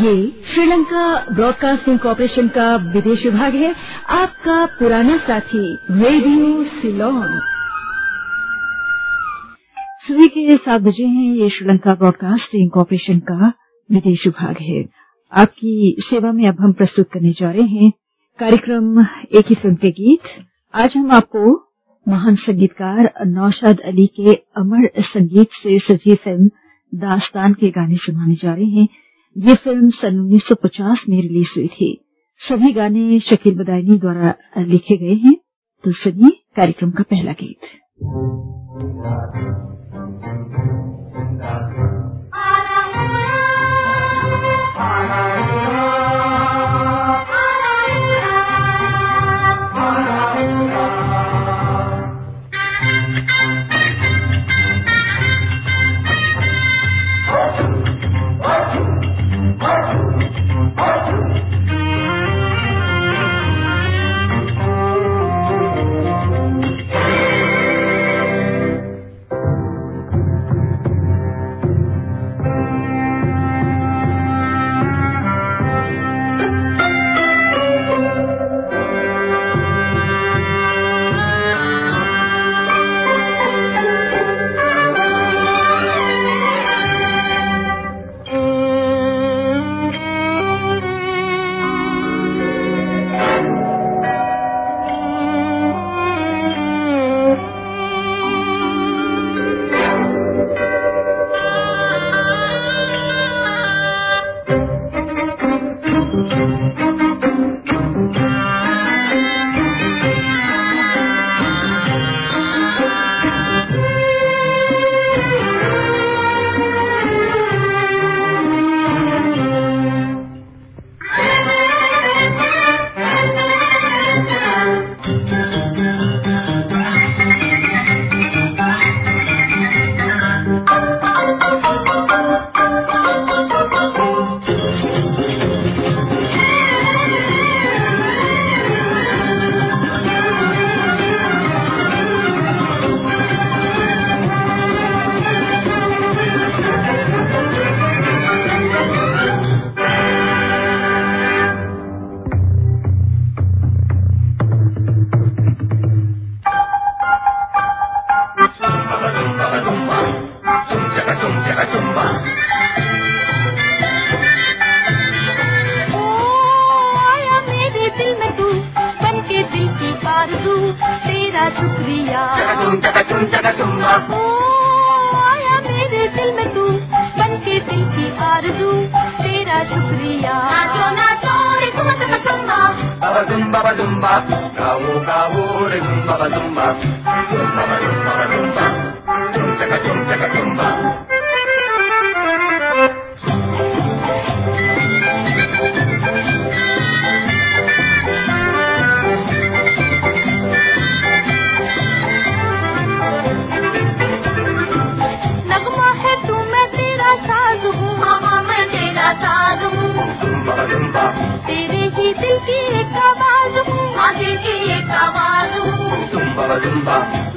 ये Sri Lanka broadcasting corporation का विदेश विभाग है। आपका पुराना साथी, रेडियो सिलोन। सुबह के सात बजे हैं ये श्रीलंका ब्रॉडकास्टिंग कॉरपोरेशन का विदेश विभाग है। आपकी सेवा में अब हम प्रस्तुत करने जा रहे हैं कार्यक्रम एक ही फ़िल्म के गीत। आज हम आपको महान संगीतकार नौशाद अली के अमर संगीत से सजी फ़िल्म दास्तान के गाने सुनाने जा रहे हैं। ये फ़िल्म सन 1950 में रिलीज़ हुई थी। सभी गाने शकील बदायनी द्वारा लिखे गए हैं। तो सुनिए कार्यक्रम का पहला गीत। badum baba dum ba gawo gawo re dum baba dum ba dum baba dum baba dum ba dum chaka dum chaka dum ba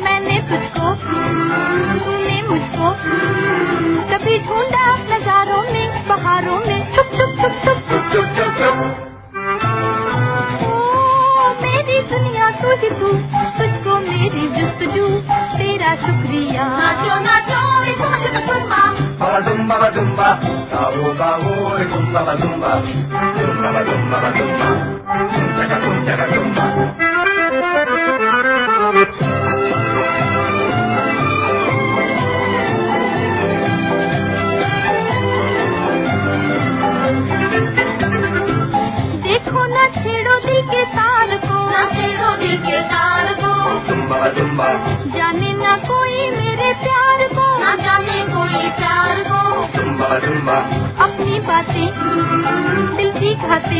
मैंने तुझको तूने मुझको कभी ढूंढा नजारों में बहारों में। छुप छुप छुप छुप छुप। छुप छुप मेरी दुनिया तू ही तू तुझको मेरी जुस्तजू तेरा शुक्रिया। Zumba ba zumba, kawo kawo re zumba ba zumba, zumba ba zumba ba zumba, zumba zumba zumba. देखो न छेड़ो दी के तार को न छेड़ो दी के तार को Zumba ba zumba, जाने zumba, अपनी बातें दिल की खाते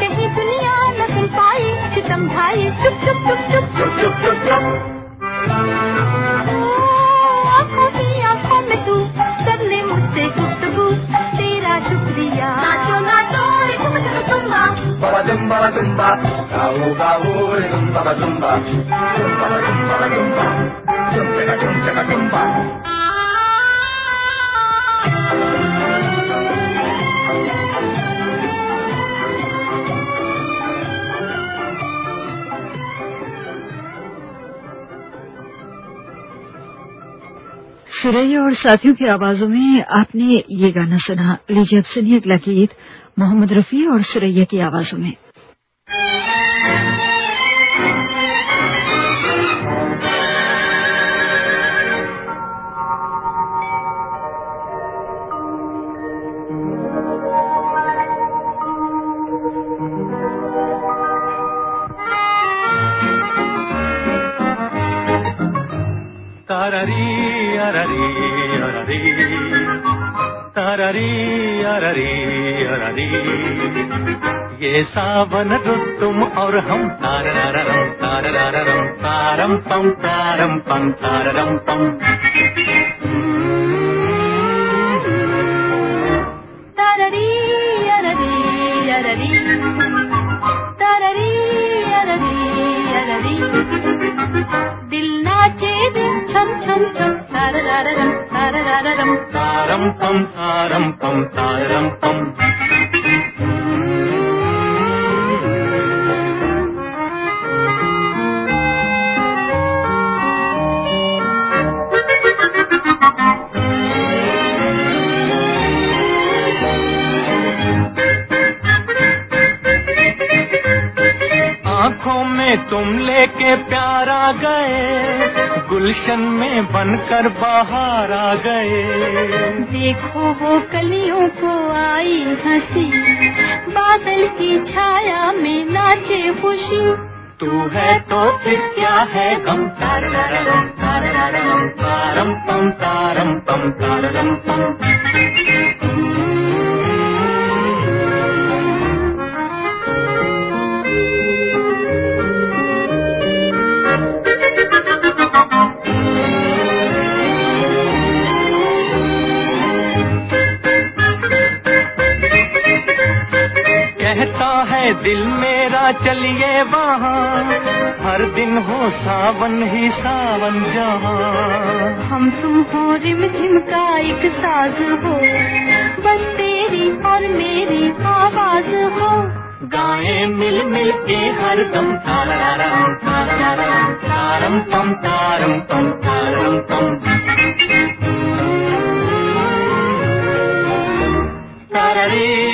कहीं दुनिया न सुन पाई सितम चुप चुप चुप चुप chup chup chup. ओ, आँखों की आँखों में तू कर ले मुझसे गुफ्तगू तेरा शुक्रिया नाचो नाचो. सुरैया और साथियों की आवाजों में आपने ये गाना सुना। लीजिए अब सुनिए अगला गीत, मोहम्मद रफी और सुरैया की आवाजों में। ये सावन तुम और हम तारम तारम तारम पम तारम पम तारम पम। ताररी अररी अररी ताररी अररी अररी दिल नाचे दिल छम छम छम। आँखों में तुम लेके प्यार गए गुलशन में बनकर बाहर आ गए देखो वो कलियों को आई हँसी बादल की छाया में नाचे खुशी तू है तो फिर क्या है गम तारम तारम तारम पम तारम पम तारम चलिए वहाँ। हर दिन हो सावन ही सावन जहाँ। हम तुम हो रिम झिम का एक साज हो। बस तेरी और मेरी आवाज़ हो। गाए मिल मिल के हर दम तारम तारम तारम तम तारम पम ताररी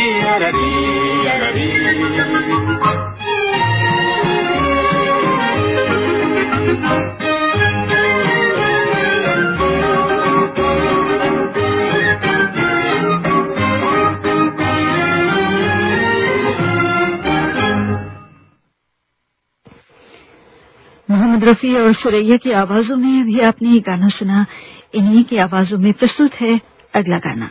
मोहम्मद रफी और सुरैया की आवाजों में भी आपने ये गाना सुना। इन्हीं की आवाजों में प्रस्तुत है अगला गाना।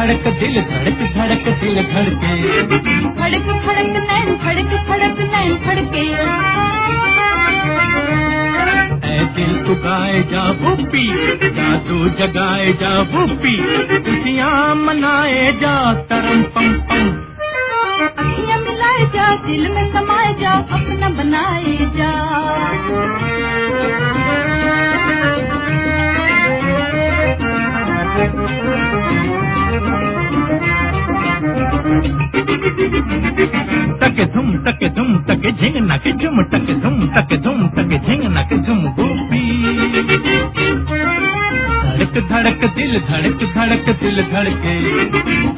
धड़क दिल धड़क धड़क दिल धड़के। धड़क धड़क नैन धड़क धड़क नैन धड़के। दिल तू गाए जा बूपी जादू जगाए जा बूपी खुशियाँ मनाए जा तरम पम पम अखियाँ मिलाए जा दिल में समाए जा अपना बनाए जा। तक धुम तक धुम तक झिंग नक झुम तक धुम तक धुम तक झिंग नक झुम बूपी धड़क धड़क दिल धड़क धड़क दिल धड़के।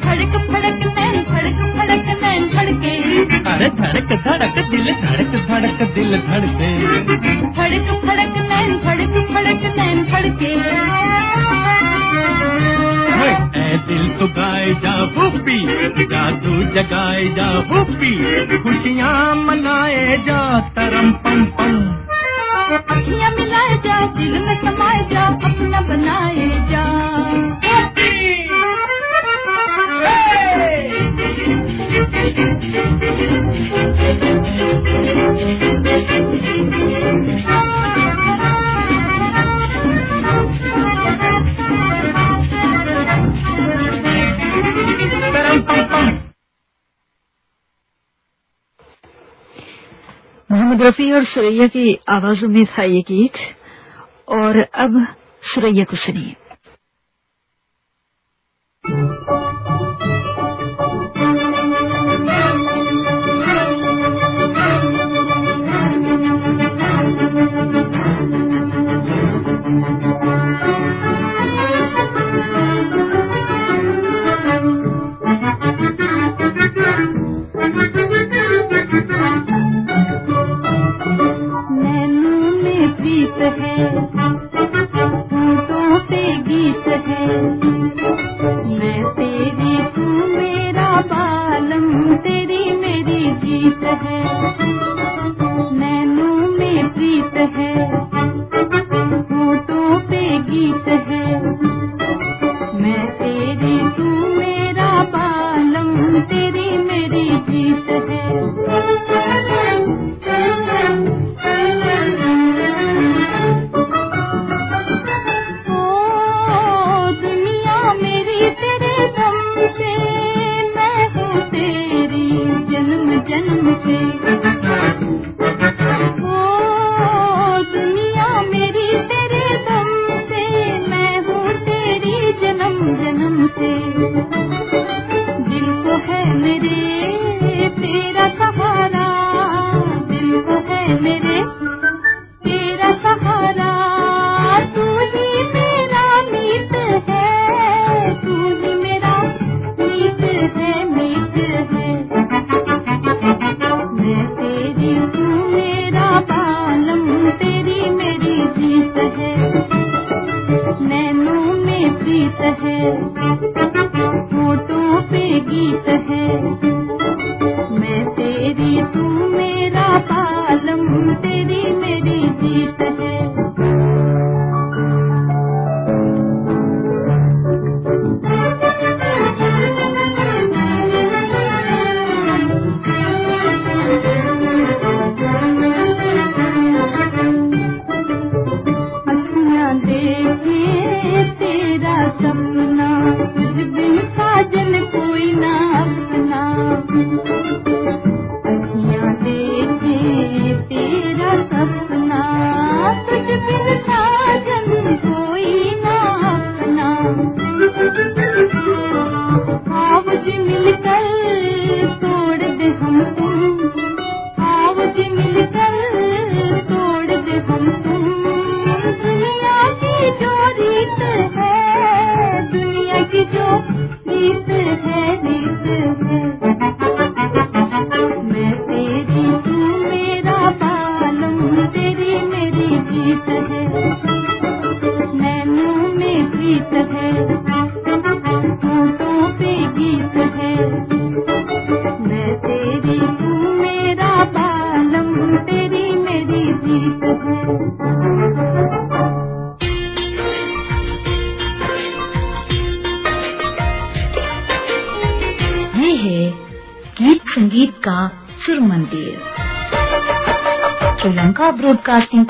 धड़क धड़क नैन धड़क धड़क नैन धड़के। अरे धड़क धड़क दिल धड़क धड़क दिल धड़के। धड़क धड़क नैन धड़क धड़क नैन धड़के। दिल तो गाए जा फूफी जादू जगाए जा फूफी खुशियाँ मनाए जा तरम पम पम। अखियाँ मिलाए जा, दिल में समाए जा रफी और सुरैया की आवाजों में था ये गीत और अब सुरैया को सुनिए। गीत है। तू गीत है।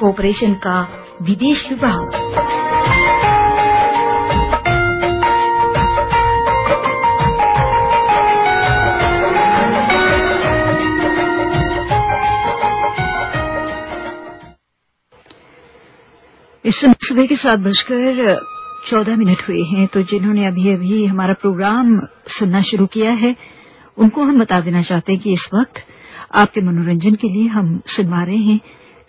कोऑपरेशन का विदेश विभाग। इस समय सुबह के सात बजकर चौदह मिनट हुए हैं तो जिन्होंने अभी अभी हमारा प्रोग्राम सुनना शुरू किया है, उनको हम बता देना चाहते हैं कि इस वक्त आपके मनोरंजन के लिए हम सुनवा रहे हैं।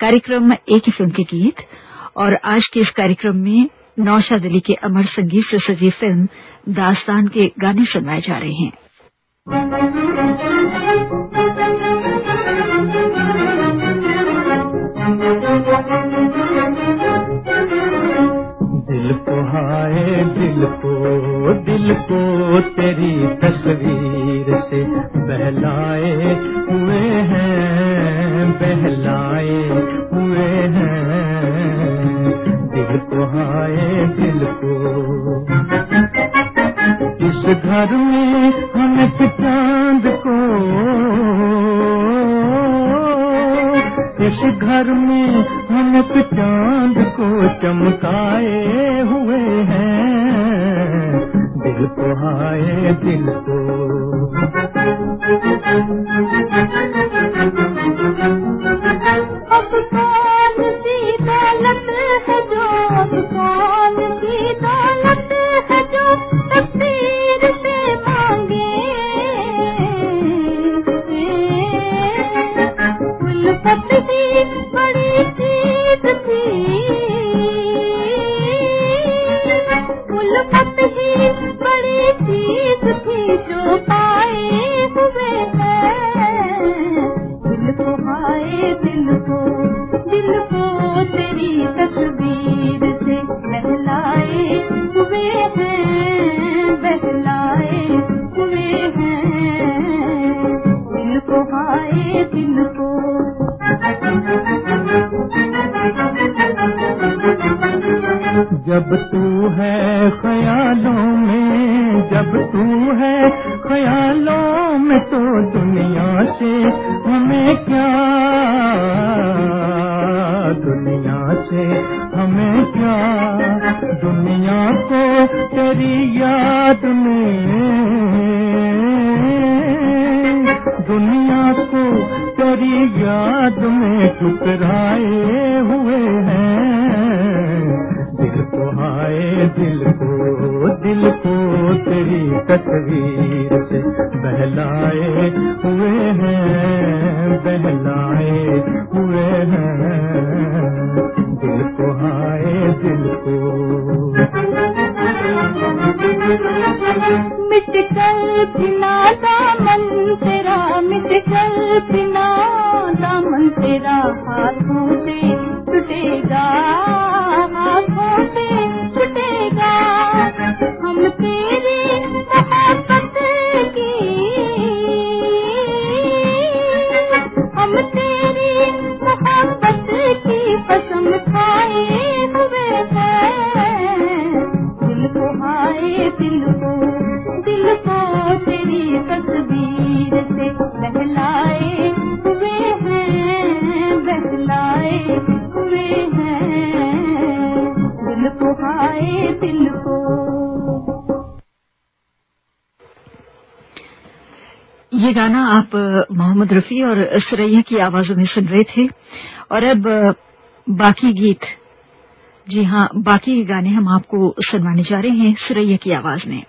कार्यक्रम एक ही फ़िल्म के गीत और आज के इस कार्यक्रम में नौशाद अली के अमर संगीत से सजी फ़िल्म दास्तान के गाने सुनवाए जा रहे हैं। दिल को, हाय दिल को दिल को तेरी तस्वीर से बहलाए हुए हैं, बहलाए हुए हैं। दिल को, हाय दिल को। इस घर में हमें चाँद को इस घर में हम चाँद को चमकाए हुए हैं दिल तो आए दिल को। जब तू है ख्यालों में, जब तू है ख्यालों में तो दुनिया से हमें क्या adu मोहम्मद रफी और सुरैया की आवाजों में सुन रहे थे। और अब बाकी गीत। जी हाँ बाकी गाने हम आपको सुनवाने जा रहे हैं सुरैया की आवाज़ में।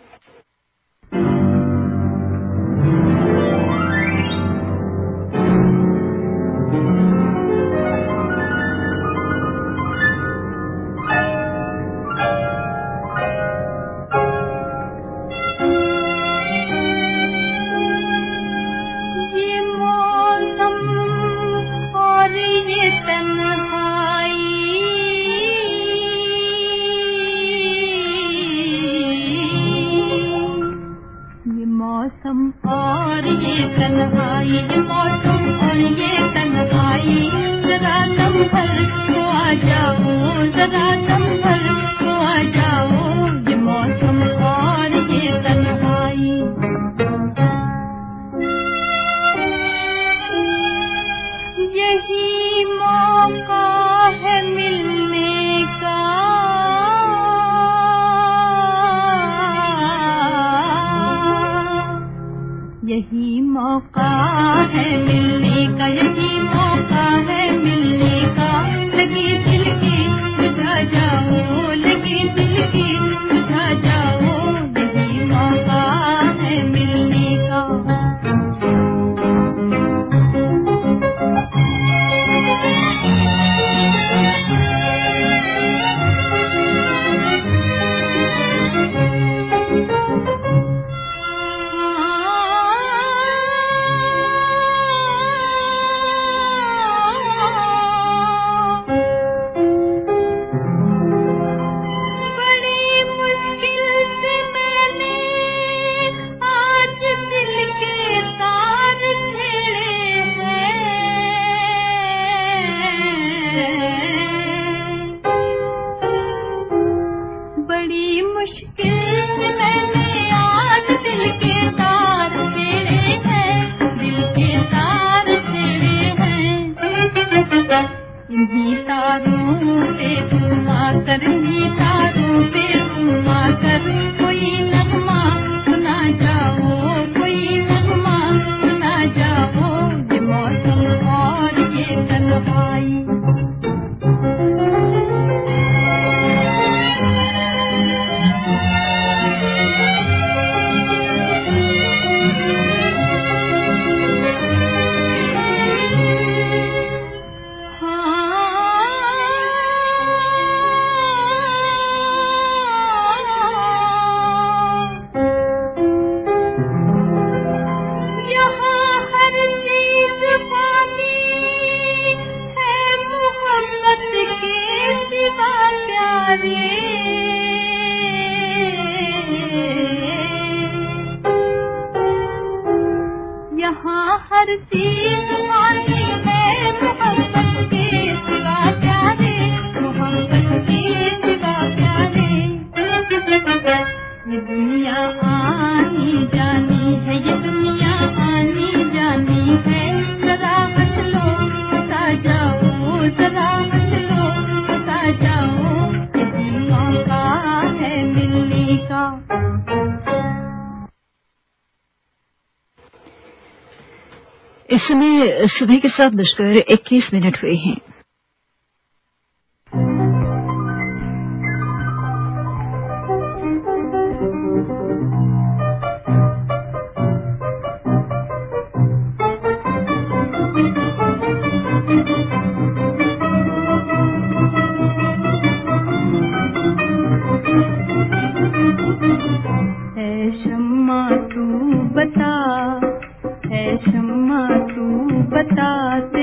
समय सुबह के सात बजकर इक्कीस मिनट हुए हैं है।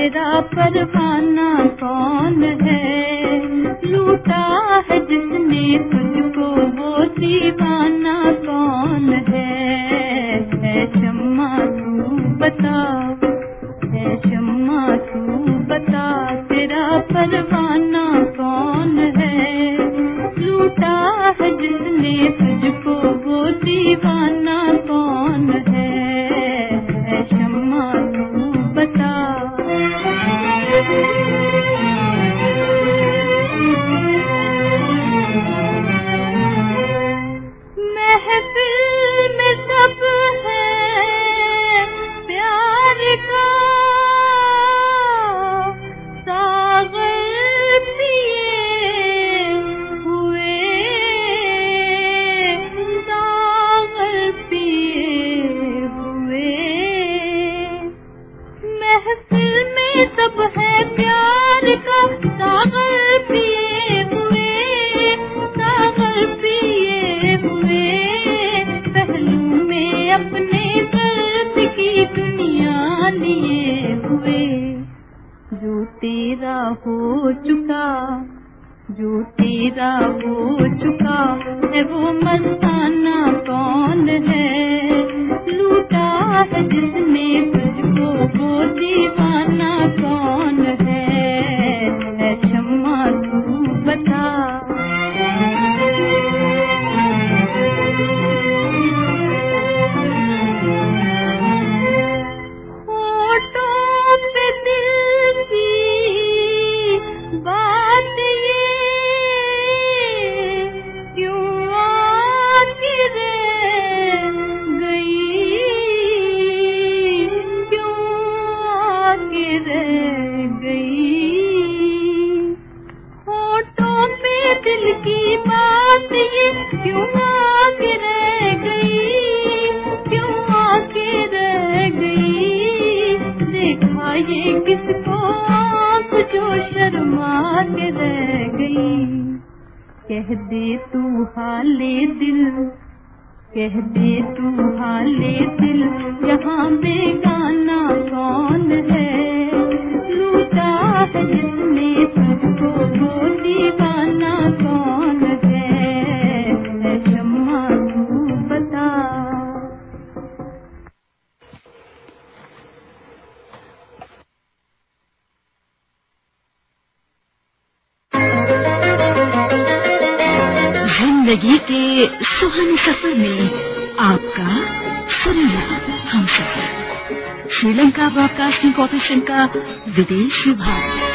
तेरा परवाना कौन है? लूटा है जिसने तुझको वो दीवाना कौन है? है शम्मा, तू बता। है शम्मा, तू बता, तेरा परवाना कौन है? लूटा है जिसने तुझको वो दीवाना जो तेरा हो चुका है वो मस्ताना कौन है? लूटा है जिसने तुझको वो दीवाना कौन है? क्षमा तू बता। कह दे तू हाले दिल कह दे तू हाले दिल, यहाँ बेगाना कौन है? लूटा है जिसने तुझको दीवाना के सुहाने सफ़र में आपका सुरीला हम सफ़र। श्रीलंका ब्रॉडकास्टिंग कॉरपोरेशन का विदेश विभाग।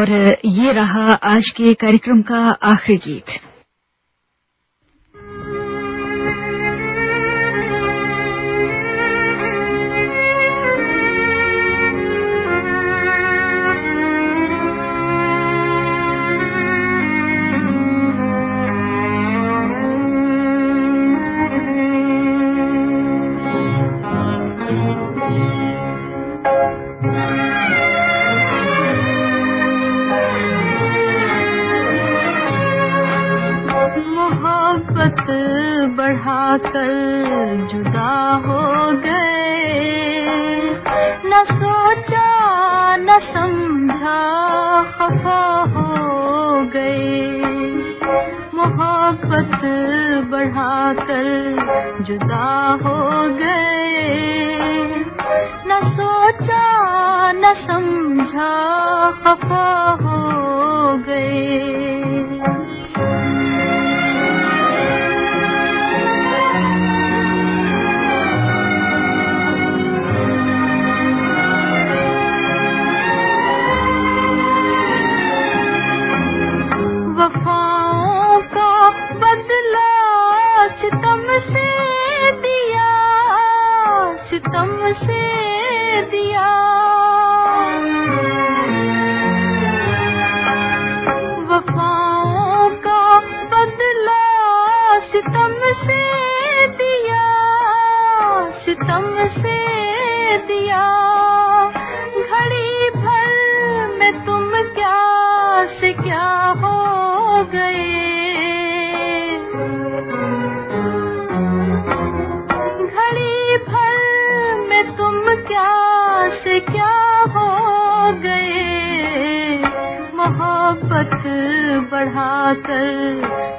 और ये रहा आज के कार्यक्रम का आखिरी गीत।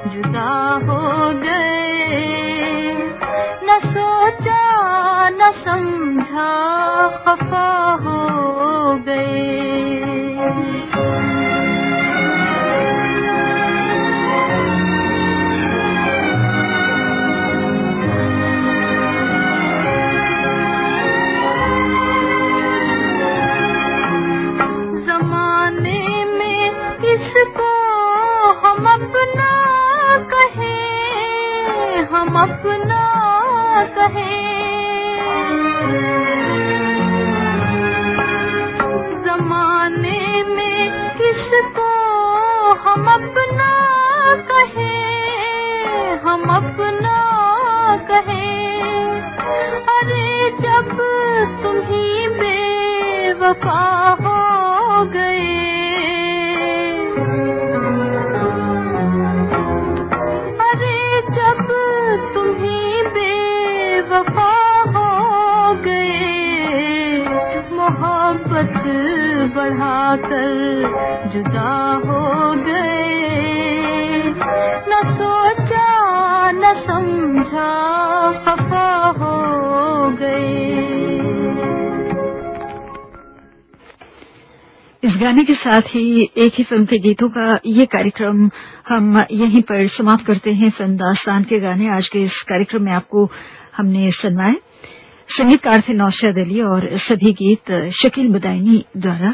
जुदा हो गए। न सोचा न समझा खफा हो गए। हम अपना कहें। जमाने में किसको हम अपना कहें? हम अपना कहें। अरे जब तुम ही बेवफा हो गए बढ़ाकर जुदा हो गए। न सोचा, न समझा खफा हो गए। इस गाने के साथ ही एक ही फ़िल्म के गीतों का ये कार्यक्रम हम यहीं पर समाप्त करते हैं। फ़िल्म दास्तान के गाने आज के इस कार्यक्रम में आपको हमने सुनवाए। संगीतकार थे नौशाद अली और सभी गीत शकील बदायनी द्वारा